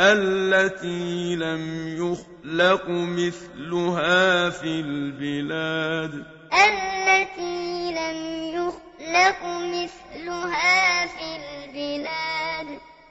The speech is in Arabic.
التي لم يخلق مثلها في البلاد. التي لم يخلق مثلها